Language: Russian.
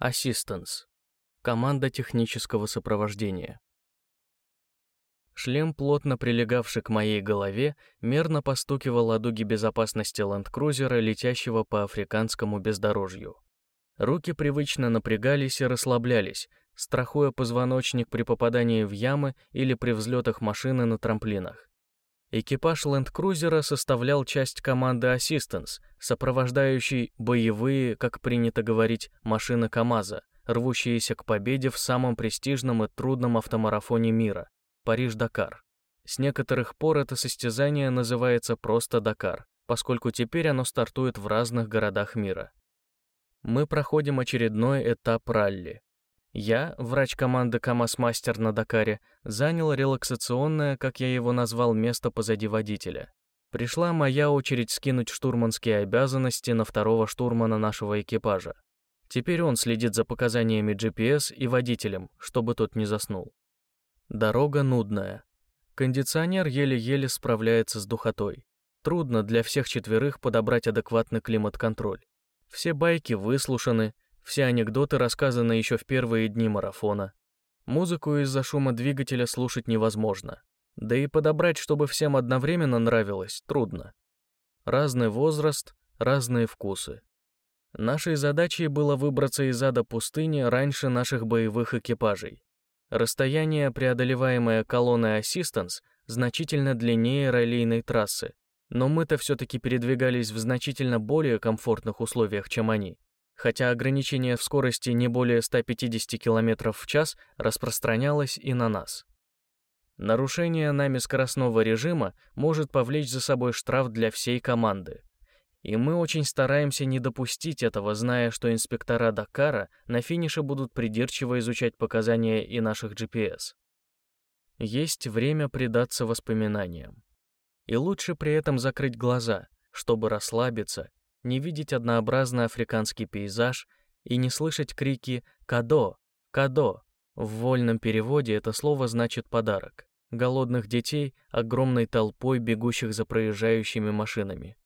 Assistance. Команда технического сопровождения. Шлем, плотно прилегавший к моей голове, мерно постукивал о дуги безопасности ленд-крузера, летящего по африканскому бездорожью. Руки привычно напрягались и расслаблялись, страхуя позвоночник при попадании в ямы или при взлетах машины на трамплинах. Экипаж ленд-крузера составлял часть команды Assistance, сопровождающей боевые, как принято говорить, машины КАМАЗа, рвущиеся к победе в самом престижном и трудном автомарафоне мира Париж-Дакар. С некоторых пор это состязание называется просто Дакар, поскольку теперь оно стартует в разных городах мира. Мы проходим очередной этап ралли. Я, врач команды КамАЗ-мастер на Дакаре, занял релаксационное, как я его назвал, место позади водителя. Пришла моя очередь скинуть штурманские обязанности на второго штурмана нашего экипажа. Теперь он следит за показаниями GPS и водителем, чтобы тот не заснул. Дорога нудная. Кондиционер еле-еле справляется с духотой. Трудно для всех четверых подобрать адекватный климат-контроль. Все байки выслушаны, все анекдоты рассказаны еще в первые дни марафона. Музыку из-за шума двигателя слушать невозможно. Да и подобрать, чтобы всем одновременно нравилось, трудно. Разный возраст, разные вкусы. Нашей задачей было выбраться из ада пустыни раньше наших боевых экипажей. Расстояние, преодолеваемое колонной Assistance, значительно длиннее раллийной трассы, но мы-то все-таки передвигались в значительно более комфортных условиях, чем они, хотя ограничение в скорости не более 150 км в час распространялось и на нас. Нарушение нами скоростного режима может повлечь за собой штраф для всей команды. И мы очень стараемся не допустить этого, зная, что инспектора Дакара на финише будут придирчиво изучать показания и наших GPS. Есть время предаться воспоминаниям. И лучше при этом закрыть глаза, чтобы расслабиться, не видеть однообразный африканский пейзаж и не слышать крики «Кадо! Кадо!». В вольном переводе это слово значит «подарок». Голодных детей огромной толпой, бегущих за проезжающими машинами.